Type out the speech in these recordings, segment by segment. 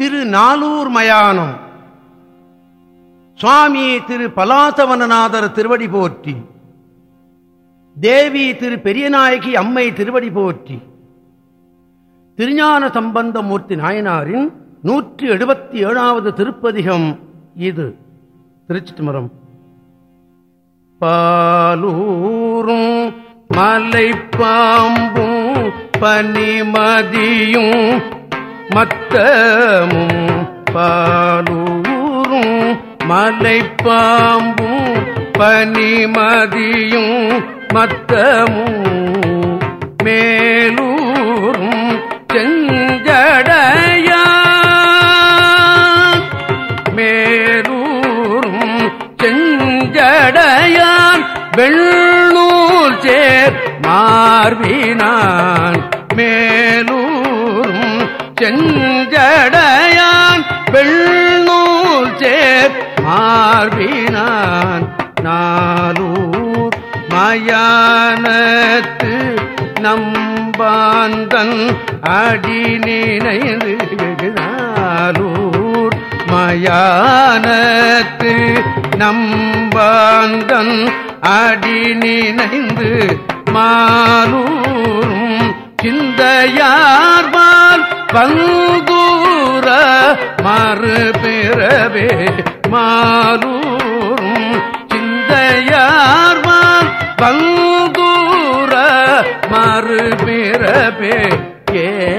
திரு நாலூர் மயானம். சுவாமி திரு பலாசவனநாதர் திருவடி போற்றி. தேவி திரு பெரியநாயகி அம்மை திருவடி போற்றி. திருஞான சம்பந்தமூர்த்தி நாயனாரின் நூற்றி எழுபத்தி ஏழாவது திருப்பதிகம் இது. திருச்சிட்டுமரம் பாலூரும் மலைப்பாம்பும் பனிமதியும் மத்தமும் பாலூரும் மலைப்பாம்பும் பனிமதியும் மத்தமும் மேலூரும் செஞ்சடையா. மேலூரும் செஞ்சடையான் வெள்ளூர் சேர் மார்பினான் மார்பினான் நானூர் மயானத்து நம்பாந்தன் அடி நினைந்து வெகுநாளூர் மயானத்து நம்பாந்தன் அடி நினைந்து மாலூரும் சிந்தையார்வால் பங்கூர மறுபிறவே மாலூரும் சிந்தையார்வான் பங்கூர மறுபிறபே ஏ ஏ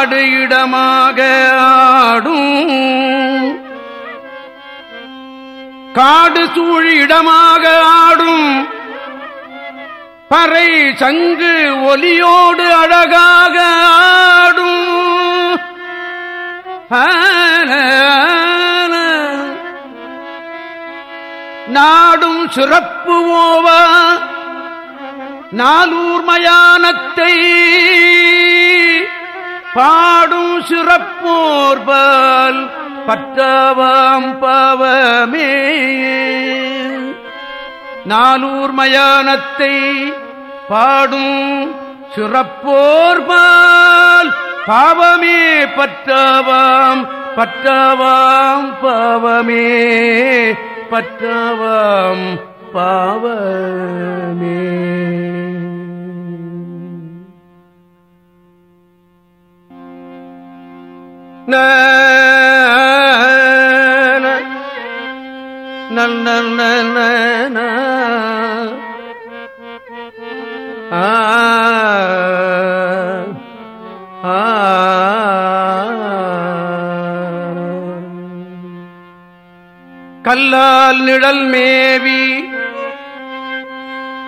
ஆடு இடமாக ஆடும். காடு சூழ் இடமாக ஆடும். பறை சங்கு ஒலியோடு அழகாக ஆடும். நாடும் சிறப்பு ஓவா. நாலூர் மயானத்தை பாடும் சிறப்போர்பால் பற்றவாம் பாவமே. நாலூர் மயானத்தை பாடும் சிறப்போர்பால் பாவமே பற்றவாம் பற்றவாம் பாவமே பற்றவாம் பாவமே. கல்லால் நிழல் மேவி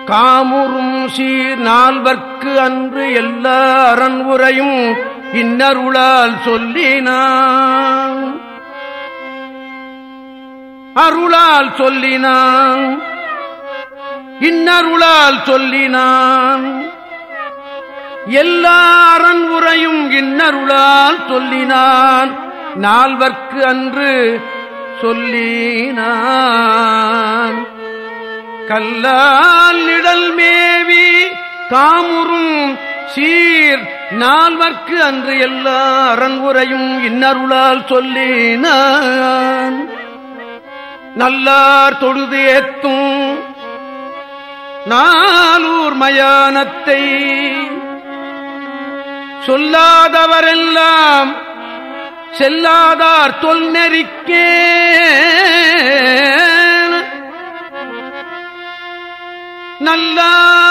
காமுறும் சீர் நால்வர்க்கு அன்று எல்லா அரண் உரையும் இன்னருளால் சொல்லினான். அருளால் சொல்லினான். இன்னருளால் சொல்லினான். எல்லா அரண் உரையும் இன்னருளால் சொல்லினான். நால்வர்க்கு அன்று சொல்லினான். கல்லால் நிழல் மேவி காமுறும் சீர் நால்வர்க்கு அன்று எல்லா அரண் இன்னருளால் சொல்லினான். நல்லார் தொழுது ஏத்தும் நாலூர் மயானத்தை சொல்லாதவரெல்லாம் செல்லாதார் தொல் நெறிக்கே நல்லார்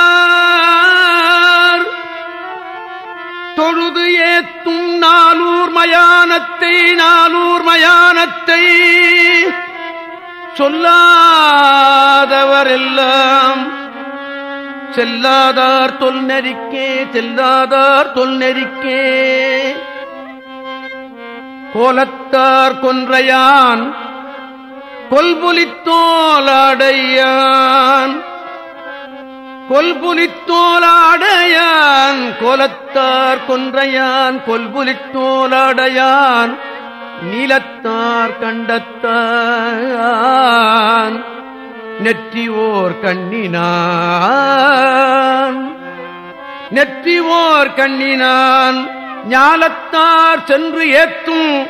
மயானத்தை நானூர் மயானத்தை சொல்லாதவரெல்லாம் செல்லாதார் தொல் நெறிக்கே செல்லாதார் தொல் நெறிக்கே. கோலத்தார் கொன்றையான் கொல்புலித்தோலாடையான் கொல்புலித்தோலாடையான் கோலத்தார் கொன்றையான் கொல்புலித்தோலாடையான் நீலத்தார் கண்டத்தான் நெற்றிவோர் கண்ணினான். நெற்றிவோர் கண்ணினான் ஞாலத்தார் சென்று ஏத்தும்.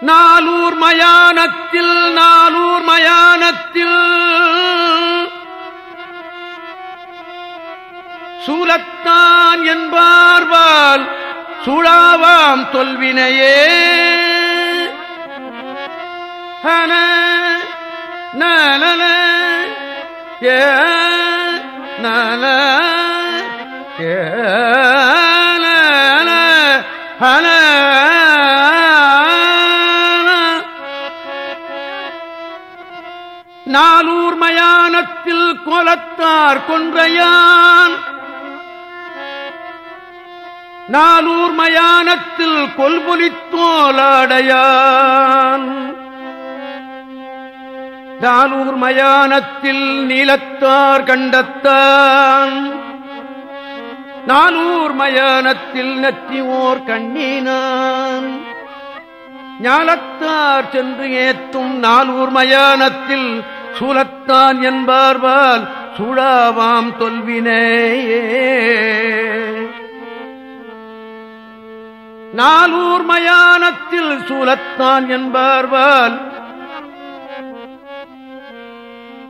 நாலூர் மயானத்தில் நாலூர் மயானத்தில் சூலத்தான் என்பார்வால் சுழாவாம் தொல்வினையே. ஹன நல ஏ நல ஏ ஹன நாலூர் மயானத்தில் கோலத்தார் கொன்றையார் நாலூர் மயானத்தில் கொல்பொலித்தோலாடையான் நாலூர் மயானத்தில் நீலத்தார் கண்டத்தான். நாலூர் மயானத்தில் நெற்றி ஓர் கண்ணினான். ஞானத்தார் சென்று ஏத்தும் நாலூர் மயானத்தில் சூலத்தான் என்பார்வால் சூழாவாம் தொல்வினேயே. நாலூர் மயானத்தில் சூலத்தான் என்பார்வால்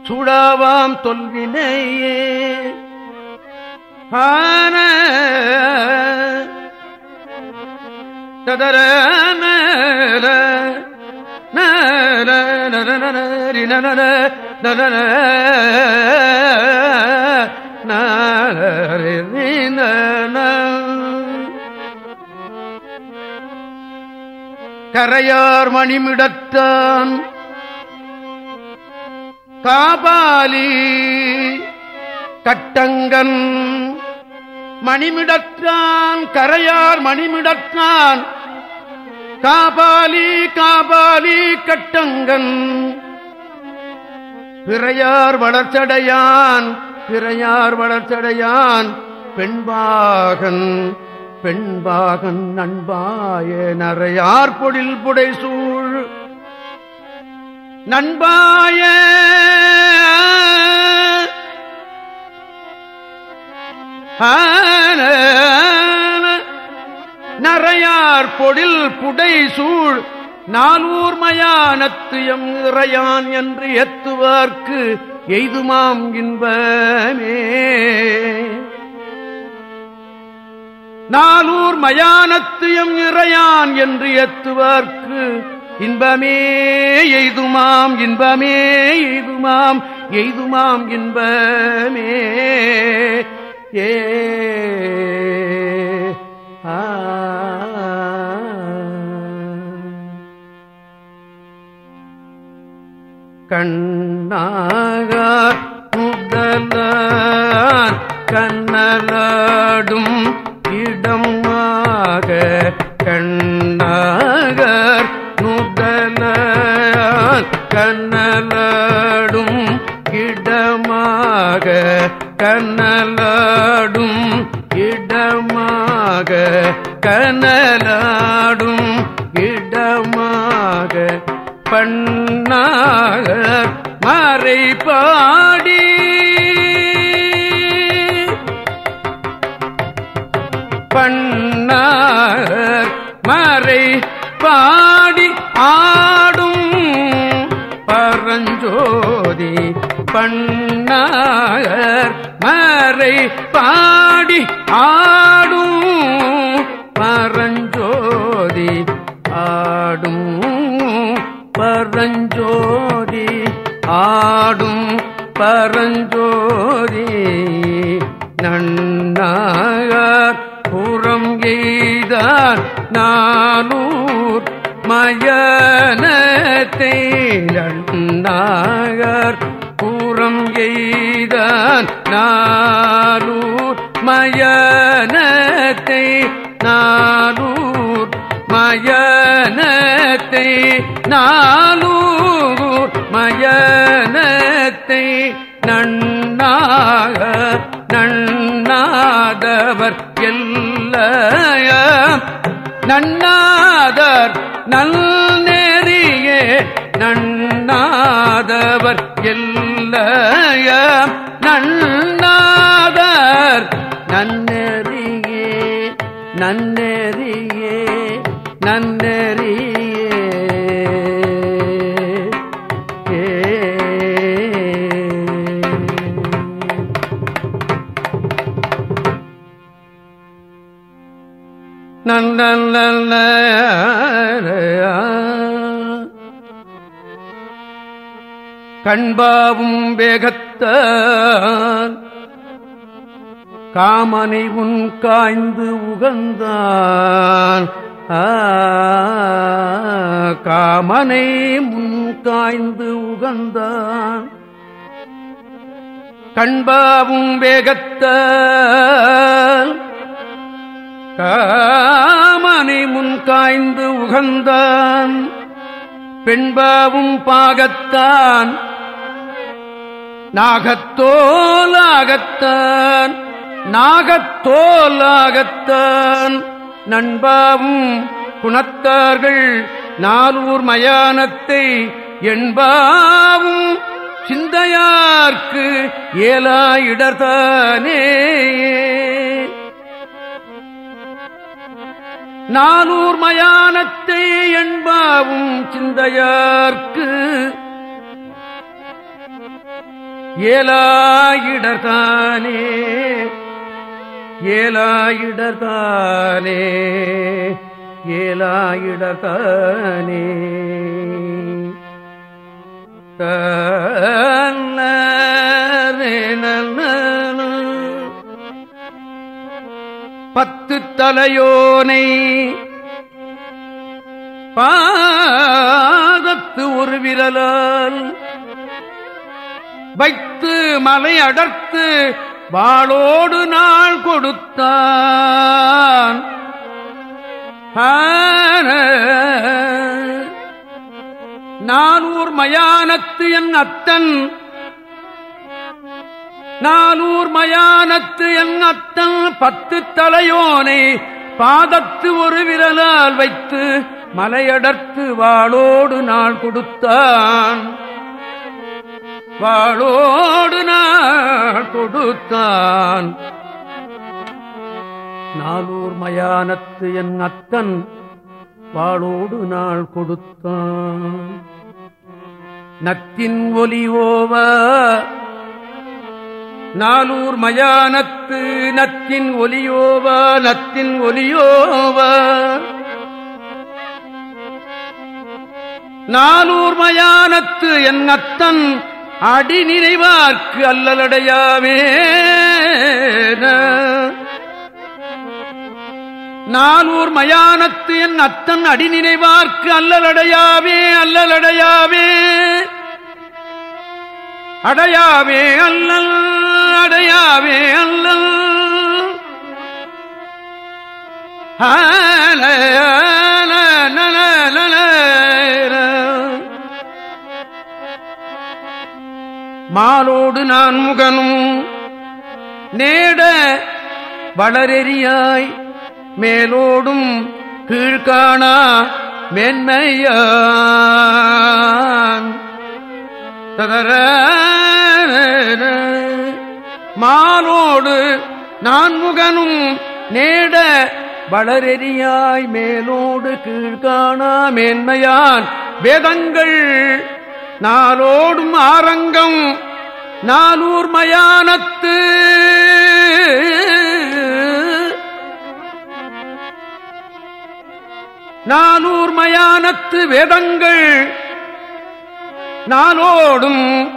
சூடாவாம் தொல்வினையே ஆன ததர நர கரையார் மணிமிடத்தான். காபாலி கட்டங்கன் மணிமிடத்தான் கரையார் மணிமிடத்தான். காபாலி காபாலி கட்டங்கன் பிறையார் வளர்ச்சடையான் பிறையார் வளர்ச்சடையான் பெண்பாகன். பெண்பாகன் நண்பாய நரையார் பொடில் புடை சூழ் நண்பாய நரையார் பொடில் புடை சூழ் நாலூர் மயானத்து எம் இறையான் என்று எத்துவார்க்கு எய்துமாம் இன்பமே. நாலூர் மயானத்து எம் இறையான் என்று எத்துவர்க்கு. இன்பமே எய்துமாம் இன்பமே எய்துமாம் எய்துமாம் இன்பமே. ஏ. கண்ணாக கண்ணாகார் முதலான் கண்ணலாடும் கண்டமாக கண்ணாகர் நுதன கண்ணலாடும் இடமாக கண்ணலாடும் இடமாக கனலாடும் இடமாக பண்ணாக மறைபாடி பண்ணார் மறை பாடி ஆடும் பரஞ்சோதி ஆடும் பரஞ்சோதி ஆடும் பரஞ்சோதி நன்னார் புறம் எய்தார் நானூர் மயனத்தை நன்னார் புறம் எய்த மயனத்தை நாலூர் மயனத்தை நாலூர் மயனத்தை நன்னாக நன்னாதவர் எல்லைய நன்னாதர் நல் நன்னாதவர் எல்லைய நன்னாதர் நன்னெறியே நன்னெறியே நன்னெறியே. நல்ல கண்பாவும் வேகத்தான் காமனை உன் காய்ந்து உகந்தான் காமனை முன் காய்ந்து உகந்தான் கண்பாவும் வேகத்தால் காமனை முன் காய்ந்து உகந்தான் பெண்பாவும் பாகத்தான் நாகத்தோலாகத்தான் நாகத்தோலாகத்தான். நண்பாவும் குணத்தார்கள் நாலூர் மயானத்தை என்பாவும் சிந்தையார்க்கு ஏலா இடர்தானே நானூர் மயானத்தை என்பாவும் சிந்தையார்க்கு ஏலாயிடர்தானே ஏலாயிடர்தானே ஏலாயிடர்தானே தன்ன பத்து தலையோனை பாதத்து ஒரு விரலால் வைத்து மலை அடர்த்து வாளோடு நாள் கொடுத்தான். நானூர் மயானத்து என் அத்தன். நானூர் மயானத்து என் அத்தன் பத்து தலையோனை பாதத்து ஒரு விரலால் வைத்து மலையடர்த்து வாளோடு நாள் கொடுத்தான். வாழோடு நாள் கொடுத்தான். நாளூர் மயானத்து என் அத்தன் வாழோடு நாள் கொடுத்தான். நத்தின் ஒலி ஓவ நாளூர் மயானத்து நத்தின் ஒலியோவ நத்தின் ஒலியோவ நாளூர் மயானத்து என் அத்தன் அடி நினைவார்க்கு அல்லலடையாமே நானூர் மயானத்து என் அத்தன் அடி நினைவார்க்கு அல்லலடையாவே அல்லலடையாவே. அடையாவே அல்லல் அடையாவே அல்லல். மாலோடு நான் முகனும் நேட வளரெறியாய் மேலோடும் கீழ்காணா மென்மையான். ததர மாலோடு நான் முகனும் நேட வளரெறியாய் மேலோடு கீழ்காணா மேன்மையான். வேதங்கள் நாளோடும் ஆரங்கம் நானூர் மயானத்து. நானூர் மயானத்து வேதங்கள் நாளோடும்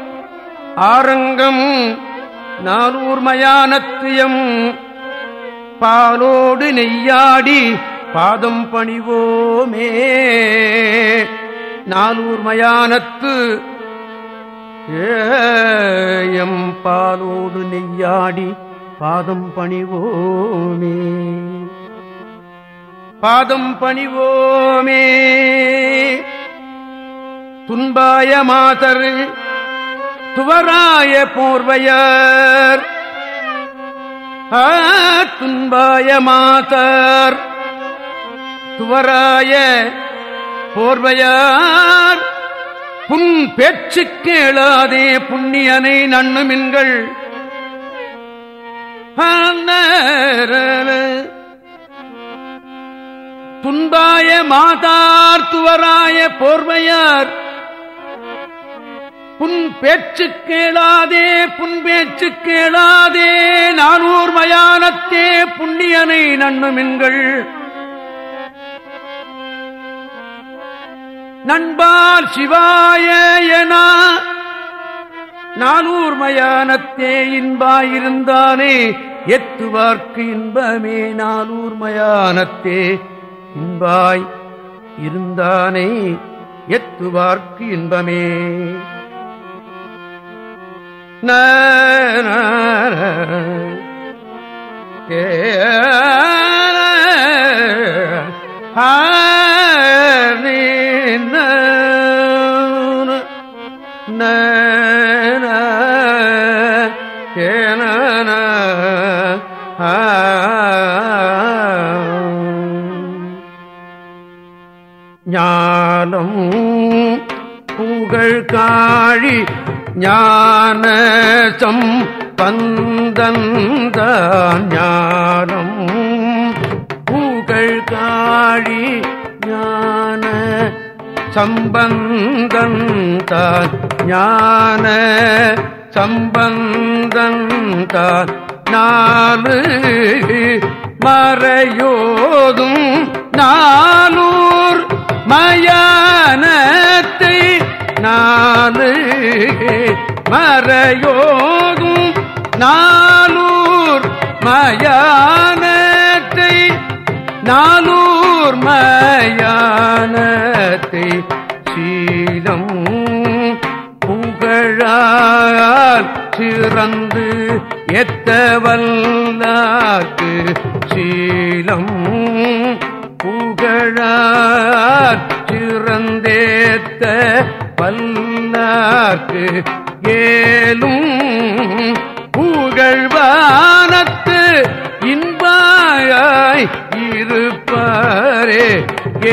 ஆரங்கம் நானூர் மயானத்தியம் பாலோடு நெய்யாடி பாதம் பணிவோமே. நானூர் மயானத்து ஏயம் பாலோடு நெய்யாடி பாதம் பணிவோமே. பாதம் பணிவோமே. துன்பாய மாதர் துவராய போர்வையர். துன்பாய மாதர் துவராய போர்வையார். புன் பேச்சு கேளாதே புண்ணியனை நண்ணுமின்கள். துன்பாய மாதார் துவராய போர்வையார். புன் பேச்சு கேளாதே புன் பேச்சு கேளாதே நானூர் மயானத்தே புண்ணியனை நண்ணுமின்கள். நண்பார் சிவாயனா நானூர் மயானத்தே இன்பாயிருந்தானே எத்துவார்க்கு இன்பமே நானூர் மயானத்தே இன்பாய் இருந்தானே எத்துவார்க்கு இன்பமே. ஏ ஆ, ஞானம். புகழ் காழி ஞானசம் பந்தந்தான் ஞானம். புகழ் காழி ஞான சம்பந்தந்தான் ஞான சம்பந்தந்தான் நாலு மறையோதும் நானூர் மயானத்தை நாலு மறையோகும். நானூர் மயானத்தை நானூர் மயானத்தை சீலம் புகழால் சிறந்து எத்த வல்லாக்கு சீலம் புகழால் சிறந்தேத்த பல்லார்க்கு ஏலும் புகழ்வானத்து இன்பாய் இருப்பாரே. ஏ